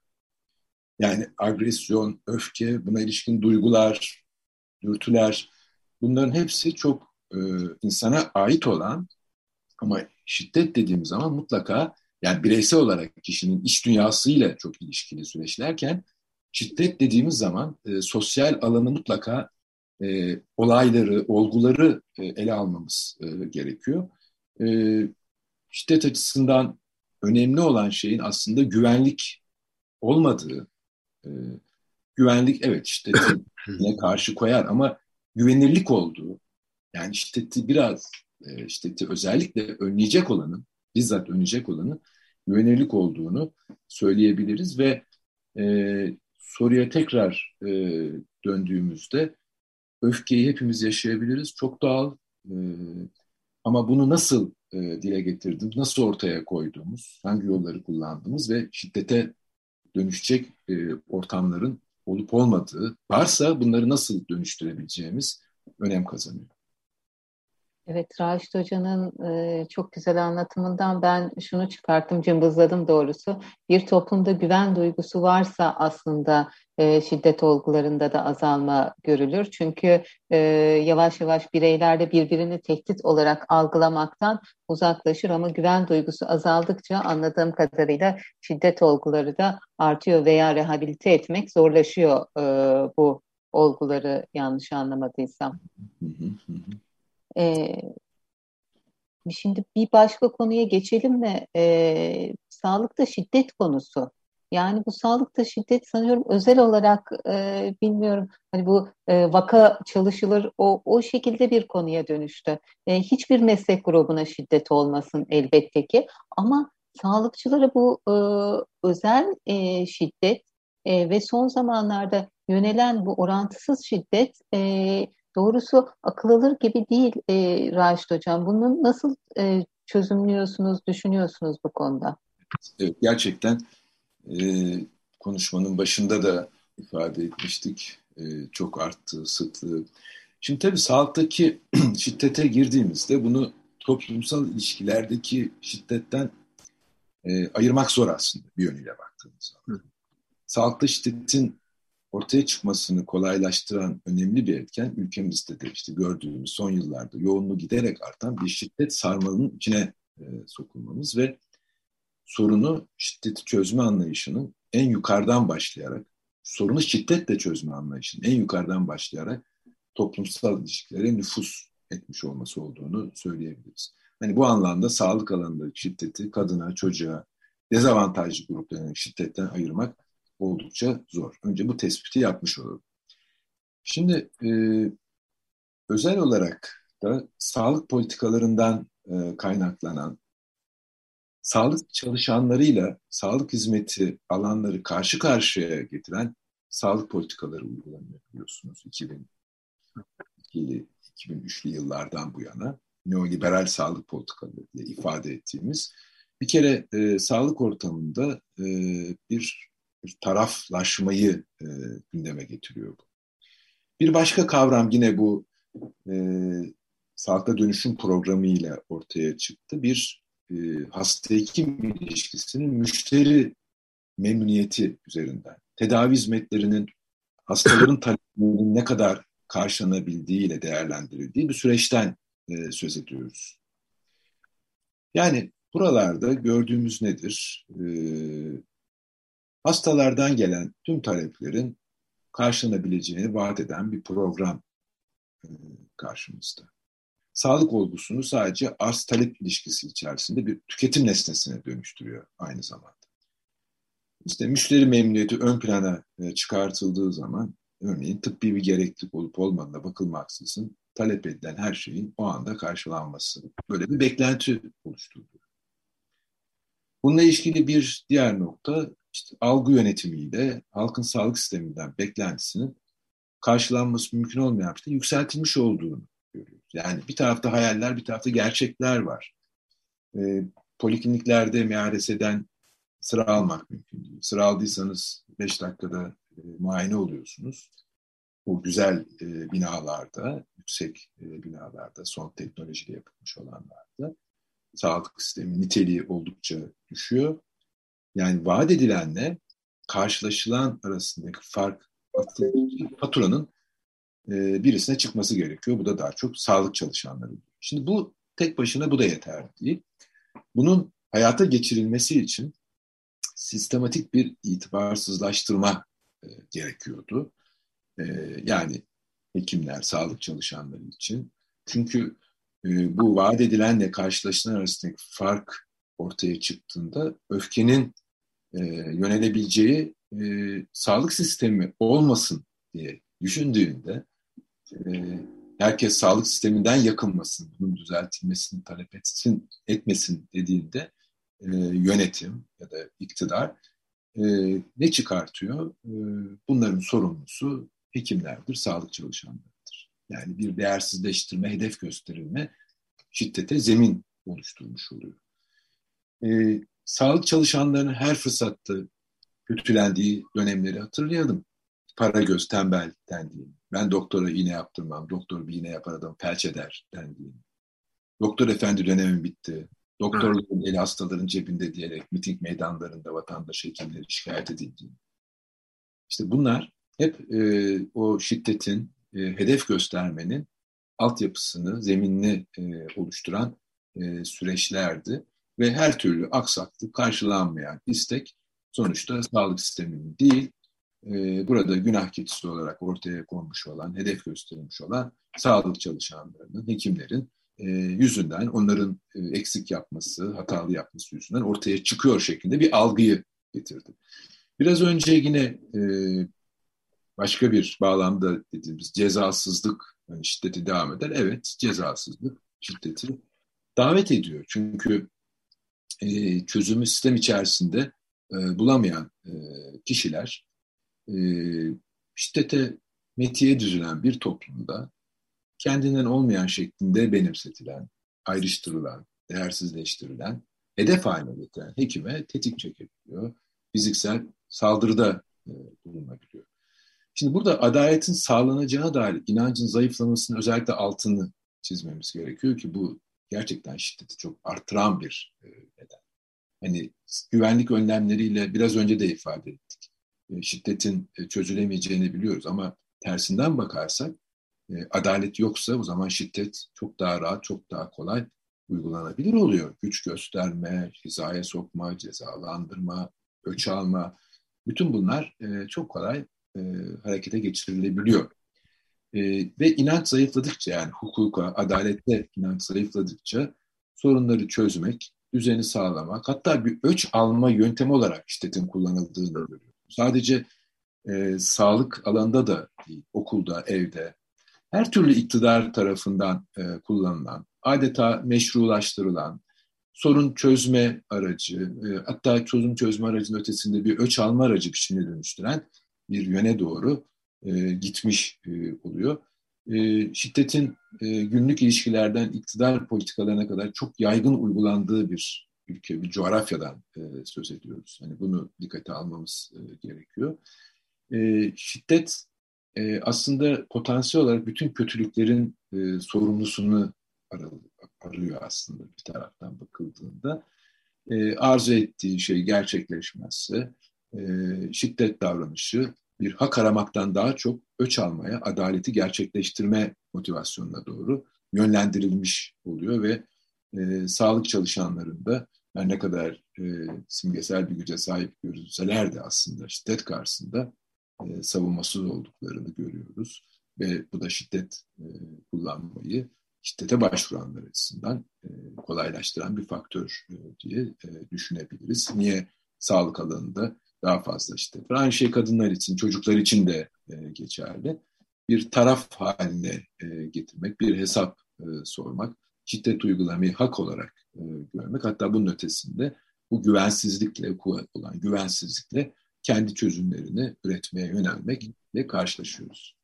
[SPEAKER 4] Yani agresyon, öfke, buna ilişkin duygular, dürtüler bunların hepsi çok e, insana ait olan ama şiddet dediğim zaman mutlaka yani bireysel olarak kişinin iç dünyasıyla çok ilişkili süreçlerken şiddet dediğimiz zaman e, sosyal alanı mutlaka e, olayları, olguları e, ele almamız e, gerekiyor. E, şiddet açısından önemli olan şeyin aslında güvenlik olmadığı, e, güvenlik evet şiddetine (laughs) karşı koyar ama güvenirlik olduğu, yani şiddeti biraz, e, şiddeti özellikle önleyecek olanın, bizzat önleyecek olanın güvenirlik olduğunu söyleyebiliriz ve e, soruya tekrar e, döndüğümüzde öfkeyi hepimiz yaşayabiliriz. Çok doğal. E, ama bunu nasıl e, dile getirdiğimiz, nasıl ortaya koyduğumuz, hangi yolları kullandığımız ve şiddete dönüşecek e, ortamların olup olmadığı varsa bunları nasıl dönüştürebileceğimiz önem kazanıyor.
[SPEAKER 3] Evet, Raşit Hoca'nın e, çok güzel anlatımından ben şunu çıkarttım, cımbızladım doğrusu. Bir toplumda güven duygusu varsa aslında e, şiddet olgularında da azalma görülür. Çünkü e, yavaş yavaş bireyler de birbirini tehdit olarak algılamaktan uzaklaşır ama güven duygusu azaldıkça anladığım kadarıyla şiddet olguları da artıyor veya rehabilite etmek zorlaşıyor e, bu olguları yanlış anlamadıysam. Hı hı hı. E, şimdi bir başka konuya geçelim mi? E, sağlıkta şiddet konusu. Yani bu sağlıkta şiddet sanıyorum özel olarak e, bilmiyorum hani bu e, vaka çalışılır o o şekilde bir konuya dönüştü. E, hiçbir meslek grubuna şiddet olmasın elbette ki ama sağlıkçılara bu e, özel e, şiddet e, ve son zamanlarda yönelen bu orantısız şiddet e, doğrusu akıl alır gibi değil e, Raşit Hocam. Bunu nasıl e, çözümlüyorsunuz, düşünüyorsunuz bu konuda?
[SPEAKER 4] Evet, gerçekten e, konuşmanın başında da ifade etmiştik. E, çok arttı sıklığı. Şimdi tabii sağlıktaki (clears throat) şiddete girdiğimizde bunu toplumsal ilişkilerdeki şiddetten e, ayırmak zor aslında bir yönüyle baktığımız zaman. Sağlıkta şiddetin ortaya çıkmasını kolaylaştıran önemli bir etken ülkemizde de işte gördüğümüz son yıllarda yoğunluğu giderek artan bir şiddet sarmalının içine e, sokulmamız ve sorunu şiddeti çözme anlayışının en yukarıdan başlayarak, sorunu şiddetle çözme anlayışının en yukarıdan başlayarak toplumsal ilişkilere nüfus etmiş olması olduğunu söyleyebiliriz. Hani bu anlamda sağlık alanındaki şiddeti kadına, çocuğa, dezavantajlı grupların şiddetten ayırmak oldukça zor. Önce bu tespiti yapmış olalım. Şimdi e, özel olarak da sağlık politikalarından e, kaynaklanan sağlık çalışanlarıyla sağlık hizmeti alanları karşı karşıya getiren sağlık politikaları uygulanıyor biliyorsunuz 2002'li 2003'lü yıllardan bu yana neoliberal sağlık politikaları diye ifade ettiğimiz bir kere e, sağlık ortamında e, bir bir taraflaşmayı e, gündeme getiriyor bu. Bir başka kavram yine bu e, sağlıkta dönüşüm programı ile ortaya çıktı. Bir e, hasta hekim ilişkisinin müşteri memnuniyeti üzerinden, tedavi hizmetlerinin hastaların (coughs) taleplerinin ne kadar karşılanabildiği ile değerlendirildiği bir süreçten e, söz ediyoruz. Yani buralarda gördüğümüz nedir? E, hastalardan gelen tüm taleplerin karşılanabileceğini vaat eden bir program e, karşımızda. Sağlık olgusunu sadece arz-talep ilişkisi içerisinde bir tüketim nesnesine dönüştürüyor aynı zamanda. İşte müşteri memnuniyeti ön plana e, çıkartıldığı zaman örneğin tıbbi bir gereklilik olup olmadığına bakılmaksızın talep edilen her şeyin o anda karşılanması. Böyle bir beklenti oluşturuyor. Bununla ilgili bir diğer nokta işte algı yönetimiyle halkın sağlık sisteminden beklentisinin karşılanması mümkün olmayan bir yükseltilmiş olduğunu görüyoruz. Yani bir tarafta hayaller, bir tarafta gerçekler var. E, polikliniklerde MRS'den sıra almak mümkün değil. Sıra aldıysanız 5 dakikada e, muayene oluyorsunuz. Bu güzel e, binalarda, yüksek e, binalarda, son teknolojiyle yapılmış olanlarda sağlık sistemi niteliği oldukça düşüyor. Yani vaat edilenle karşılaşılan arasındaki fark faturanın e, birisine çıkması gerekiyor. Bu da daha çok sağlık çalışanları. Şimdi bu tek başına bu da yeterli değil. Bunun hayata geçirilmesi için sistematik bir itibarsızlaştırma e, gerekiyordu. E, yani hekimler, sağlık çalışanları için. Çünkü e, bu vaat edilenle karşılaşılan arasındaki fark ortaya çıktığında öfkenin e, yönelebileceği e, sağlık sistemi olmasın diye düşündüğünde e, herkes sağlık sisteminden yakınmasın, bunun düzeltilmesini talep etsin, etmesin dediğinde e, yönetim ya da iktidar e, ne çıkartıyor? E, bunların sorumlusu hekimlerdir, sağlık çalışanlarıdır. Yani bir değersizleştirme, hedef gösterilme şiddete zemin oluşturmuş oluyor. E, sağlık çalışanlarının her fırsatta kötülendiği dönemleri hatırlayalım. Para göz tembel dendiği. Ben doktora iğne yaptırmam, doktor bir iğne yapar adam felç eder dendiği. Doktor efendi dönemi bitti. Doktorların eli hastaların cebinde diyerek miting meydanlarında vatandaş hekimleri şikayet edildiği. İşte bunlar hep e, o şiddetin, e, hedef göstermenin altyapısını, zeminini e, oluşturan e, süreçlerdi. Ve her türlü aksaklık, karşılanmayan istek sonuçta sağlık sisteminin değil, e, burada günah keçisi olarak ortaya konmuş olan, hedef gösterilmiş olan sağlık çalışanlarının, hekimlerin e, yüzünden, onların e, eksik yapması, hatalı yapması yüzünden ortaya çıkıyor şeklinde bir algıyı getirdi. Biraz önce yine başka bir bağlamda dediğimiz cezasızlık yani şiddeti devam eder. Evet, cezasızlık şiddeti davet ediyor. Çünkü e, çözümü sistem içerisinde e, bulamayan e, kişiler şiddete metiye düzülen bir toplumda kendinden olmayan şeklinde benimsetilen, ayrıştırılan, değersizleştirilen, hedef haline getiren hekime tetik çekebiliyor. Fiziksel saldırıda bulunabiliyor. Şimdi burada adaletin sağlanacağına dair inancın zayıflamasının özellikle altını çizmemiz gerekiyor ki bu gerçekten şiddeti çok artıran bir e, neden. Hani güvenlik önlemleriyle biraz önce de ifade ettik. E, şiddetin e, çözülemeyeceğini biliyoruz ama tersinden bakarsak adalet yoksa o zaman şiddet çok daha rahat, çok daha kolay uygulanabilir oluyor. Güç gösterme, hizaya sokma, cezalandırma, öç alma, bütün bunlar çok kolay harekete geçirilebiliyor. E, ve inanç zayıfladıkça yani hukuka, adalette inanç zayıfladıkça sorunları çözmek, düzeni sağlamak, hatta bir öç alma yöntemi olarak şiddetin kullanıldığını görüyoruz. Sadece e, sağlık alanında da değil, okulda, evde, her türlü iktidar tarafından e, kullanılan, adeta meşrulaştırılan, sorun çözme aracı, e, hatta çözüm çözme aracının ötesinde bir öç alma aracı biçimine dönüştüren bir yöne doğru e, gitmiş e, oluyor. E, şiddetin e, günlük ilişkilerden iktidar politikalarına kadar çok yaygın uygulandığı bir ülke, bir coğrafyadan e, söz ediyoruz. Yani bunu dikkate almamız e, gerekiyor. E, şiddet e, aslında potansiyel olarak bütün kötülüklerin e, sorumlusunu arıyor aslında bir taraftan bakıldığında. E, arzu ettiği şey gerçekleşmezse e, şiddet davranışı bir hak aramaktan daha çok öç almaya, adaleti gerçekleştirme motivasyonuna doğru yönlendirilmiş oluyor ve e, sağlık çalışanlarında her ne kadar e, simgesel bir güce sahip görülseler de aslında şiddet karşısında e, savunmasız olduklarını görüyoruz. Ve bu da şiddet e, kullanmayı şiddete başvuranlar açısından e, kolaylaştıran bir faktör e, diye e, düşünebiliriz. Niye sağlık alanında daha fazla işte. Aynı şey kadınlar için, çocuklar için de e, geçerli. Bir taraf haline e, getirmek, bir hesap e, sormak, şiddet uygulamayı hak olarak e, görmek. Hatta bunun ötesinde bu güvensizlikle olan güvensizlikle kendi çözümlerini üretmeye yönelmekle karşılaşıyoruz.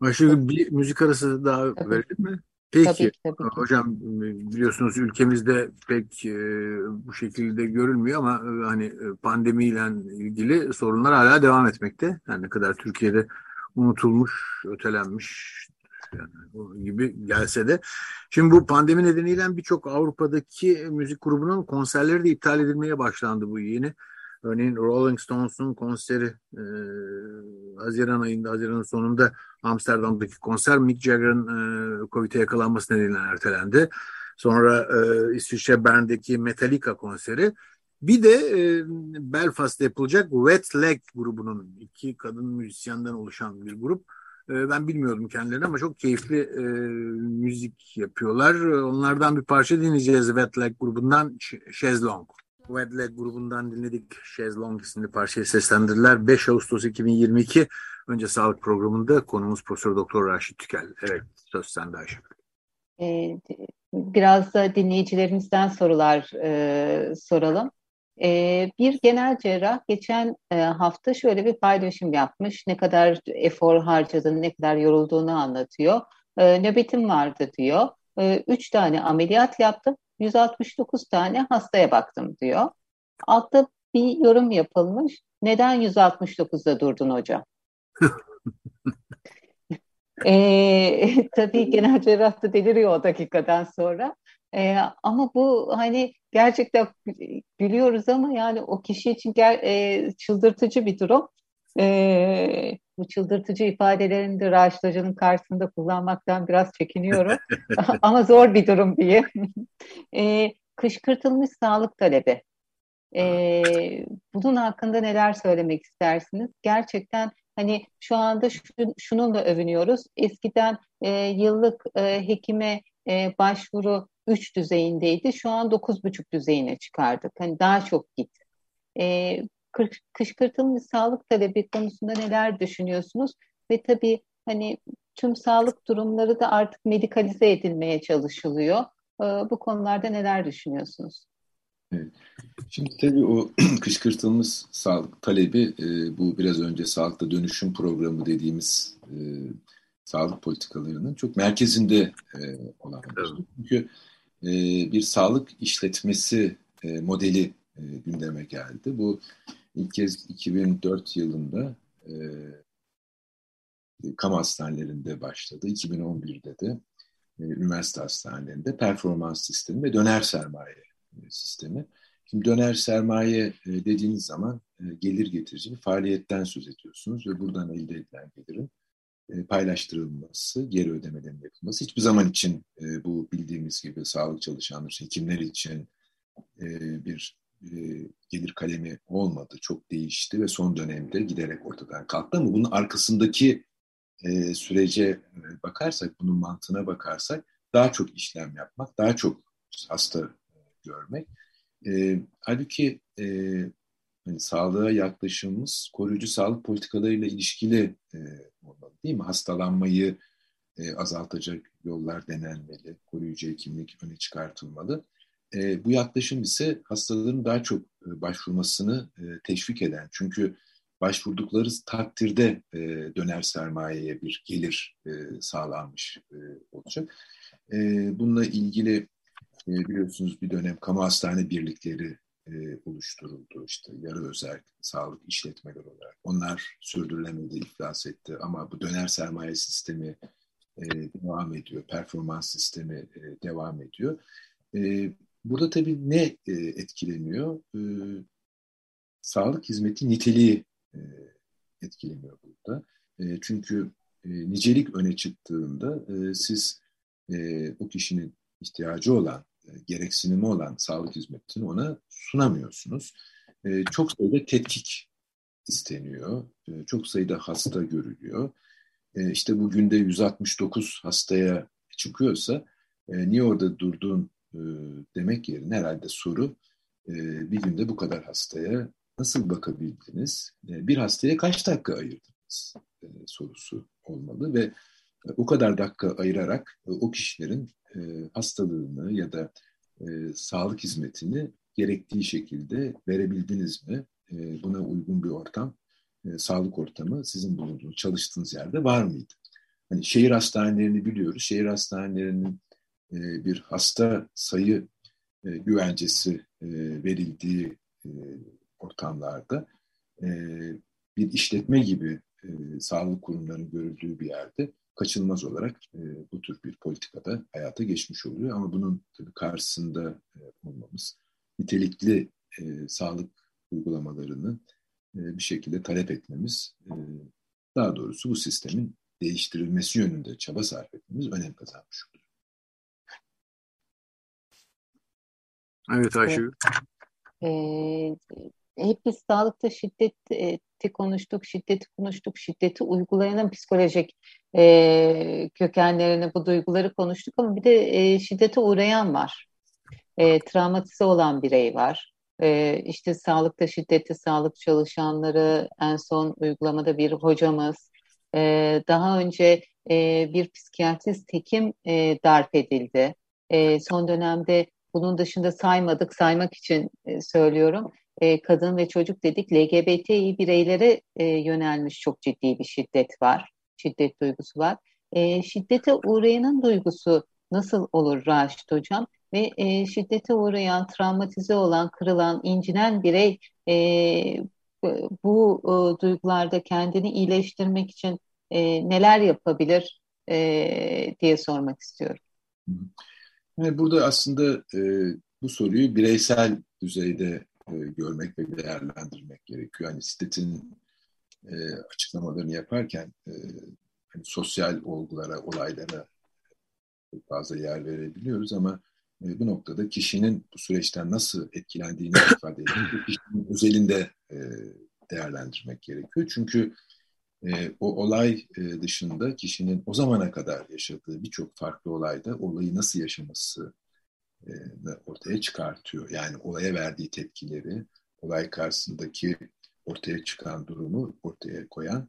[SPEAKER 2] Başka bir müzik arası daha verelim mi? Peki tabii, tabii. hocam biliyorsunuz ülkemizde pek e, bu şekilde görülmüyor ama e, hani e, pandemiyle ilgili sorunlar hala devam etmekte. Yani ne kadar Türkiye'de unutulmuş, ötelenmiş yani gibi gelse de. Şimdi bu pandemi nedeniyle birçok Avrupa'daki müzik grubunun konserleri de iptal edilmeye başlandı bu yeni. Örneğin Rolling Stones'un konseri e, Haziran ayında, Haziran'ın sonunda Amsterdam'daki konser Mick Jagger'ın e, COVID'e yakalanması nedeniyle ertelendi. Sonra e, İsviçre Bern'deki Metallica konseri. Bir de e, Belfast'ta yapılacak Wet Leg grubunun iki kadın müzisyenden oluşan bir grup E, ben bilmiyordum kendilerini ama çok keyifli e, müzik yapıyorlar. Onlardan bir parça dinleyeceğiz Wet Leg grubundan Şezlong. Leg grubundan dinledik. Şezlong isimli parçayı seslendirdiler. 5 Ağustos 2022 önce sağlık programında konumuz Profesör Doktor Raşit Tükel. Evet söz sende Ayşe.
[SPEAKER 3] Ee, biraz da dinleyicilerimizden sorular e, soralım. E, bir genel cerrah geçen e, hafta şöyle bir paylaşım yapmış. Ne kadar efor harcadığını, ne kadar yorulduğunu anlatıyor. E, nöbetim vardı diyor. E, üç tane ameliyat yaptım. 169 tane hastaya baktım diyor. Altta bir yorum yapılmış. Neden 169'da durdun hocam? (laughs) e, tabii genel cerrah da deliriyor o dakikadan sonra. E, ama bu hani gerçekten gülüyoruz ama yani o kişi için ger, e, çıldırtıcı bir durum. E, bu çıldırtıcı ifadelerini de Raşit Hoca'nın karşısında kullanmaktan biraz çekiniyorum. (laughs) ama zor bir durum diye. (laughs) e, kışkırtılmış sağlık talebi. E, bunun hakkında neler söylemek istersiniz? Gerçekten hani şu anda şun, şununla övünüyoruz. Eskiden e, yıllık e, hekime e, başvuru 3 düzeyindeydi. Şu an 9,5 düzeyine çıkardık. Hani daha çok git. E, kışkırtılmış sağlık talebi konusunda neler düşünüyorsunuz? Ve tabii hani tüm sağlık durumları da artık medikalize edilmeye çalışılıyor. E, bu konularda neler düşünüyorsunuz?
[SPEAKER 4] Şimdi tabii o (clears throat) kışkırtılmış sağlık talebi e, bu biraz önce sağlıkta dönüşüm programı dediğimiz e, sağlık politikalarının çok merkezinde e, olan bir şey. Çünkü bir sağlık işletmesi modeli gündeme geldi. Bu ilk kez 2004 yılında e, kamu hastanelerinde başladı. 2011'de de e, üniversite hastanelerinde performans sistemi ve döner sermaye e, sistemi. Şimdi döner sermaye e, dediğiniz zaman e, gelir getirici bir faaliyetten söz ediyorsunuz ve buradan elde edilen gelirin paylaştırılması, geri ödemelerin yapılması hiçbir zaman için bu bildiğimiz gibi sağlık çalışanları, hekimler için e, gelir kalemi olmadı. Çok değişti ve son dönemde giderek ortadan kalktı ama bunun arkasındaki sürece bakarsak, bunun mantığına bakarsak daha çok işlem yapmak, daha çok hasta görmek. halbuki yani sağlığa yaklaşımımız koruyucu sağlık politikalarıyla ilişkili e, olmalı değil mi? Hastalanmayı e, azaltacak yollar denenmeli, koruyucu hekimlik öne çıkartılmalı. E, bu yaklaşım ise hastaların daha çok e, başvurmasını e, teşvik eden. Çünkü başvurdukları takdirde e, döner sermayeye bir gelir e, sağlanmış e, olacak. E, bununla ilgili e, biliyorsunuz bir dönem kamu hastane birlikleri e, oluşturuldu. İşte yarı özel sağlık işletmeleri olarak. Onlar sürdürülemedi, iflas etti ama bu döner sermaye sistemi e, devam ediyor. Performans sistemi e, devam ediyor. E, burada tabii ne e, etkileniyor? E, sağlık hizmeti niteliği e, etkileniyor burada. E, çünkü e, nicelik öne çıktığında e, siz e, o kişinin ihtiyacı olan e, gereksinimi olan sağlık hizmetini ona sunamıyorsunuz. E, çok sayıda tetkik isteniyor. E, çok sayıda hasta görülüyor. İşte bu günde 169 hastaya çıkıyorsa niye orada durduğun demek yerine herhalde soru bir günde bu kadar hastaya nasıl bakabildiniz? Bir hastaya kaç dakika ayırdınız sorusu olmalı ve o kadar dakika ayırarak o kişilerin e, hastalığını ya da e, sağlık hizmetini gerektiği şekilde verebildiniz mi? E, buna uygun bir ortam, e, sağlık ortamı sizin bulunduğunuz, çalıştığınız yerde var mıydı? Hani şehir hastanelerini biliyoruz. Şehir hastanelerinin e, bir hasta sayı e, güvencesi e, verildiği ortamlarda bir işletme gibi sağlık kurumlarının görüldüğü bir yerde kaçınılmaz olarak bu tür bir politikada hayata geçmiş oluyor. Ama bunun tabii karşısında olmamız, nitelikli sağlık uygulamalarını bir şekilde talep etmemiz, daha doğrusu bu sistemin değiştirilmesi yönünde çaba sarf etmemiz önem kazanmış oluyor.
[SPEAKER 2] Evet Ayşe.
[SPEAKER 3] Ee, hep biz sağlıkta şiddeti konuştuk, şiddeti konuştuk, şiddeti uygulayanın psikolojik e, kökenlerini, bu duyguları konuştuk ama bir de e, şiddete uğrayan var. E, travmatize olan birey var. E, işte sağlıkta şiddeti, sağlık çalışanları, en son uygulamada bir hocamız, e, daha önce e, bir psikiyatrist hekim e, darp edildi. E, son dönemde bunun dışında saymadık, saymak için e, söylüyorum. E, kadın ve çocuk dedik LGBTİ bireylere e, yönelmiş çok ciddi bir şiddet var. Şiddet duygusu var. Şiddete uğrayanın duygusu nasıl olur Raşit Hocam? Ve e, şiddete uğrayan, travmatize olan, kırılan, incinen birey bu duygularda kendini iyileştirmek için neler yapabilir diye sormak istiyorum.
[SPEAKER 4] Yani burada aslında e, bu soruyu bireysel düzeyde e, görmek ve değerlendirmek gerekiyor. Yani şiddetin e, açıklamalarını yaparken e, hani sosyal olgulara, olaylara fazla yer verebiliyoruz ama e, bu noktada kişinin bu süreçten nasıl etkilendiğini ifade edip kişinin özelinde e, değerlendirmek gerekiyor. Çünkü e, o olay e, dışında kişinin o zamana kadar yaşadığı birçok farklı olayda olayı nasıl yaşaması e, ortaya çıkartıyor. Yani olaya verdiği tepkileri, olay karşısındaki ortaya çıkan durumu ortaya koyan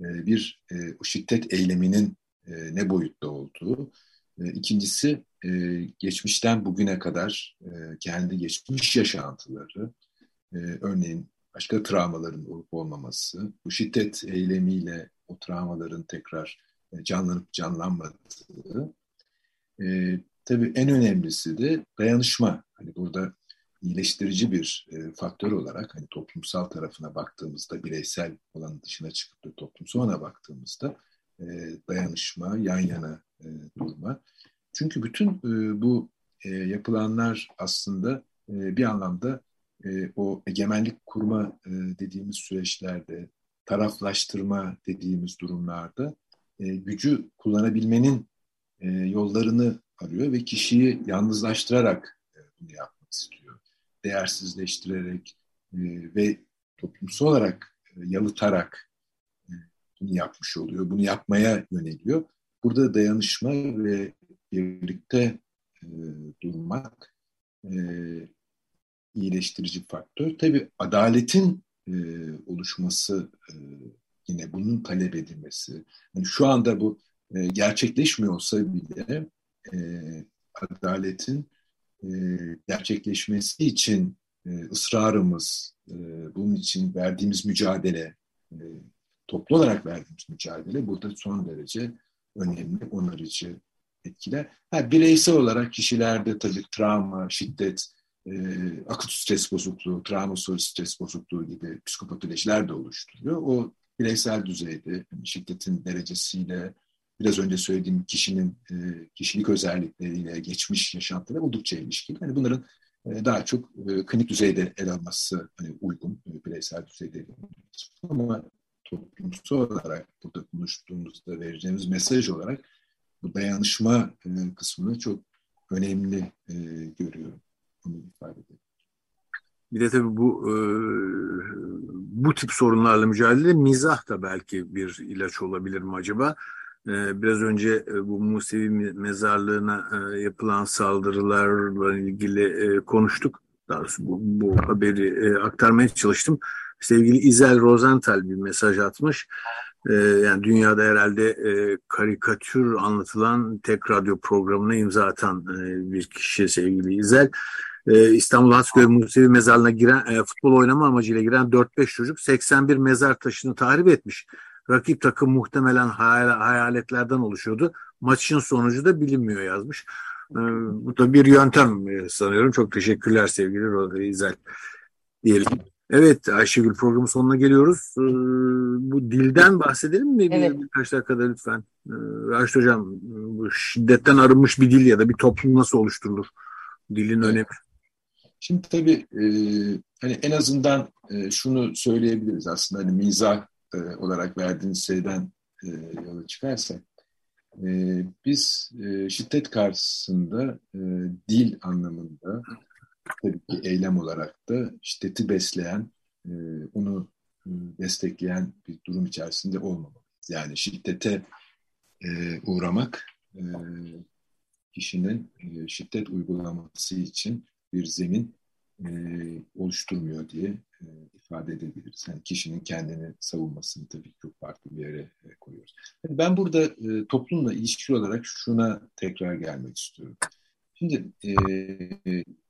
[SPEAKER 4] e, bir e, şiddet eyleminin e, ne boyutta olduğu. E, ikincisi e, geçmişten bugüne kadar e, kendi geçmiş yaşantıları, e, örneğin başka travmaların olup olmaması, bu şiddet eylemiyle o travmaların tekrar e, canlanıp canlanmadığı. E, tabii en önemlisi de dayanışma. Hani burada iyileştirici bir e, faktör olarak hani toplumsal tarafına baktığımızda bireysel olanın dışına çıkıp da toplumsal baktığımızda e, dayanışma, yan yana e, durma. Çünkü bütün e, bu e, yapılanlar aslında e, bir anlamda e, o egemenlik kurma e, dediğimiz süreçlerde, taraflaştırma dediğimiz durumlarda e, gücü kullanabilmenin e, yollarını arıyor ve kişiyi yalnızlaştırarak e, bunu yapmak istiyor. Değersizleştirerek e, ve toplumsal olarak e, yalıtarak e, bunu yapmış oluyor. Bunu yapmaya yöneliyor. Burada dayanışma ve birlikte e, durmak e, iyileştirici faktör. Tabii adaletin e, oluşması e, yine bunun talep edilmesi. Yani şu anda bu e, gerçekleşmiyor bile e, adaletin e, gerçekleşmesi için e, ısrarımız, e, bunun için verdiğimiz mücadele, e, toplu olarak verdiğimiz mücadele burada son derece önemli, onarıcı etkiler. Ha, bireysel olarak kişilerde tabii travma, şiddet, e, akut stres bozukluğu, travmasol stres bozukluğu gibi psikopatolojiler de oluşturuyor. O bireysel düzeyde şiddetin derecesiyle, biraz önce söylediğim kişinin e, kişilik özellikleriyle, geçmiş yaşantıları oldukça ilişkili. Yani bunların e, daha çok e, klinik düzeyde ele alması hani uygun, e, bireysel düzeyde ama toplumsal olarak burada konuştuğumuzda vereceğimiz mesaj olarak bu dayanışma e, kısmını çok önemli e, görüyorum. Bunu ifade edelim.
[SPEAKER 2] Bir de tabii bu e, bu tip sorunlarla mücadele mizah da belki bir ilaç olabilir mi acaba? E, biraz önce e, bu Musevi mezarlığına e, yapılan saldırılarla ilgili e, konuştuk. Daha doğrusu bu, bu haberi e, aktarmaya çalıştım. Sevgili İzel Rosenthal bir mesaj atmış. E, yani dünyada herhalde e, karikatür anlatılan tek radyo programına imza atan e, bir kişi sevgili İzel e, İstanbul Hasköy Musevi Mezarlığı'na giren e, futbol oynama amacıyla giren 4-5 çocuk 81 mezar taşını tahrip etmiş. Rakip takım muhtemelen hayal, hayaletlerden oluşuyordu. Maçın sonucu da bilinmiyor yazmış. E, bu da bir yöntem e, sanıyorum. Çok teşekkürler sevgili Rodri İzel diyelim. Evet Ayşegül programın sonuna geliyoruz. Ee, bu dilden bahsedelim mi evet. birkaç dakikada lütfen? Ee, Raşit Hocam bu şiddetten arınmış bir dil ya da bir toplum nasıl oluşturulur? Dilin evet. önemi.
[SPEAKER 4] Şimdi tabii e, hani en azından e, şunu söyleyebiliriz aslında hani mizah e, olarak verdiğiniz şeyden e, yola çıkarsak e, biz e, şiddet karşısında e, dil anlamında tabii ki eylem olarak da şiddeti besleyen e, onu e, destekleyen bir durum içerisinde olmamalıyız. Yani şiddete e, uğramak e, kişinin e, şiddet uygulaması için bir zemin e, oluşturmuyor diye e, ifade edebiliriz. Yani kişinin kendini savunmasını tabii çok farklı bir yere e, koyuyoruz. Yani ben burada e, toplumla ilişki olarak şuna tekrar gelmek istiyorum. Şimdi e,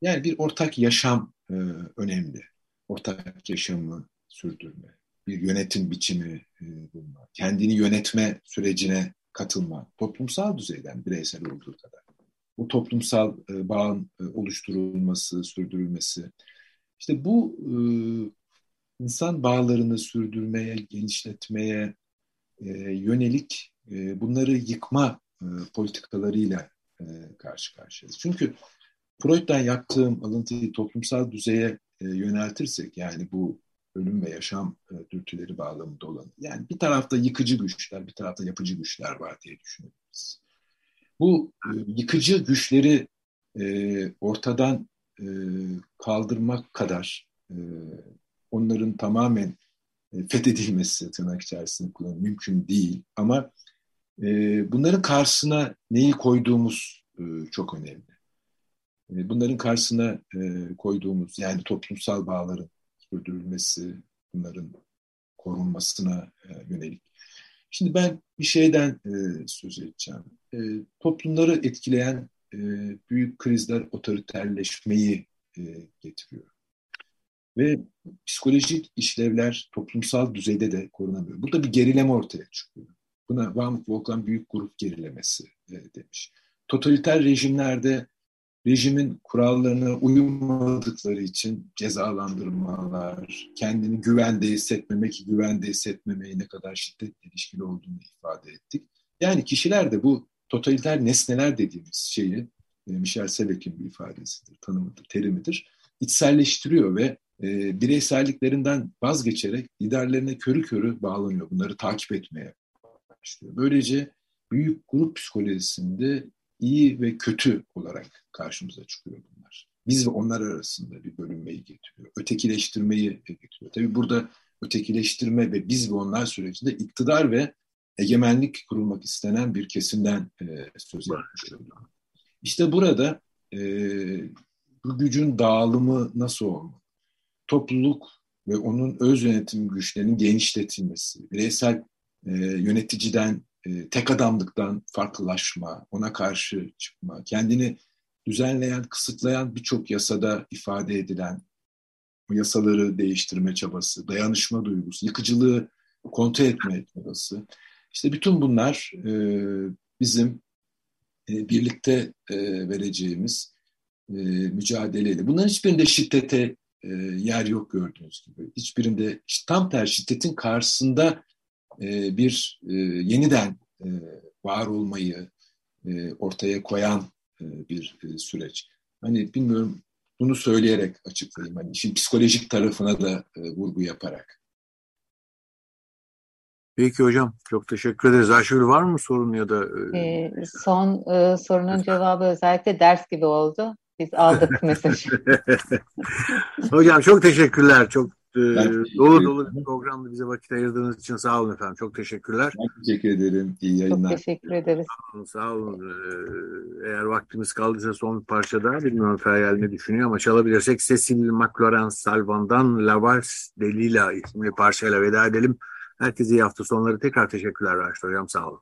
[SPEAKER 4] yani bir ortak yaşam e, önemli. Ortak yaşamı sürdürme, bir yönetim biçimi e, bulma, kendini yönetme sürecine katılma, toplumsal düzeyden bireysel olduğu kadar. Bu toplumsal e, bağın e, oluşturulması, sürdürülmesi. İşte bu e, insan bağlarını sürdürmeye, genişletmeye e, yönelik e, bunları yıkma e, politikalarıyla e, karşı karşıyayız. Çünkü Freud'dan yaptığım alıntıyı toplumsal düzeye e, yöneltirsek yani bu ölüm ve yaşam e, dürtüleri bağlamında olan yani bir tarafta yıkıcı güçler bir tarafta yapıcı güçler var diye düşünebiliriz. Bu e, yıkıcı güçleri e, ortadan e, kaldırmak kadar e, onların tamamen e, fethedilmesi tırnak içerisinde kullanım mümkün değil ama e, bunların karşısına neyi koyduğumuz e, çok önemli. E, bunların karşısına e, koyduğumuz yani toplumsal bağların sürdürülmesi, bunların korunmasına e, yönelik. Şimdi ben bir şeyden e, söz edeceğim. E, toplumları etkileyen e, büyük krizler otoriterleşmeyi e, getiriyor. Ve psikolojik işlevler toplumsal düzeyde de korunamıyor. Burada bir gerileme ortaya çıkıyor. Buna Vahmut Volkan büyük grup gerilemesi e, demiş. Totaliter rejimlerde rejimin kurallarına uymadıkları için cezalandırmalar, kendini güvende hissetmemek, güvende hissetmemeyi ne kadar şiddetle ilişkili olduğunu ifade ettik. Yani kişiler de bu totaliter nesneler dediğimiz şeyi, e, Michel Sebek'in bir ifadesidir, tanımıdır, terimidir, içselleştiriyor ve e, bireyselliklerinden vazgeçerek liderlerine körü körü bağlanıyor. Bunları takip etmeye başlıyor. Böylece büyük grup psikolojisinde iyi ve kötü olarak karşımıza çıkıyor bunlar. Biz ve onlar arasında bir bölünmeyi getiriyor. Ötekileştirmeyi getiriyor. Tabii burada ötekileştirme ve biz ve onlar sürecinde iktidar ve egemenlik kurulmak istenen bir kesimden e, söz etmiş oluyor. İşte burada e, bu gücün dağılımı nasıl olmalı? Topluluk ve onun öz yönetim güçlerinin genişletilmesi, bireysel e, yöneticiden e, tek adamlıktan farklılaşma, ona karşı çıkma, kendini düzenleyen, kısıtlayan birçok yasada ifade edilen yasaları değiştirme çabası, dayanışma duygusu, yıkıcılığı kontrol etme çabası. İşte bütün bunlar e, bizim e, birlikte vereceğimiz e. Bunların hiçbirinde şiddete yer yok gördüğünüz gibi. Hiçbirinde tam tersi şiddetin karşısında e, bir e, yeniden e, var olmayı e, ortaya koyan e, bir e, süreç. Hani bilmiyorum bunu söyleyerek açıklayayım. Hani işin psikolojik tarafına da e, vurgu yaparak.
[SPEAKER 2] Peki hocam çok teşekkür ederiz. Ayşegül var mı sorun ya da?
[SPEAKER 3] E, ee, son e, sorunun cevabı özellikle ders gibi oldu. Biz aldık mesajı. (laughs)
[SPEAKER 2] hocam çok teşekkürler. Çok e, dolu dolu bir programda bize vakit ayırdığınız için sağ olun efendim. Çok teşekkürler.
[SPEAKER 4] Ben teşekkür ederim. İyi yayınlar.
[SPEAKER 3] Çok teşekkür ederiz.
[SPEAKER 2] Sağ olun. Sağ olun. Ee, eğer vaktimiz kaldıysa son bir parça daha bilmiyorum Feryal ne düşünüyor ama çalabilirsek Cecil McLaurin Salvan'dan La Vals Delila isimli parçayla veda edelim. Herkese iyi hafta sonları. Tekrar teşekkürler Raşit Hocam. Sağ olun.